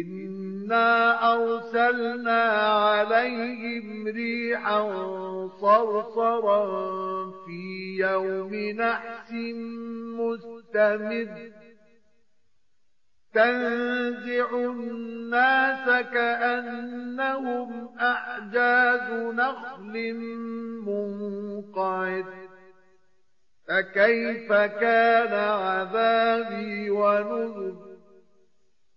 إنا أرسلنا عليهم ريحا صرصرا في يوم نحس مستمر تنزع الناس كأنهم أعجاز نخل منقعد فكيف كان عذابي ونذر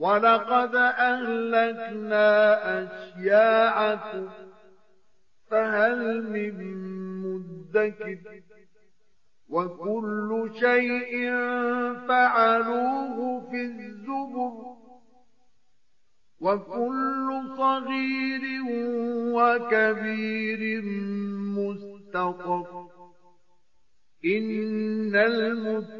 ولقد أهلكنا أشياعكم فهل من مدكر؟ وكل شيء فعلوه في الزبر وكل صغير وكبير مستقر إن المتقين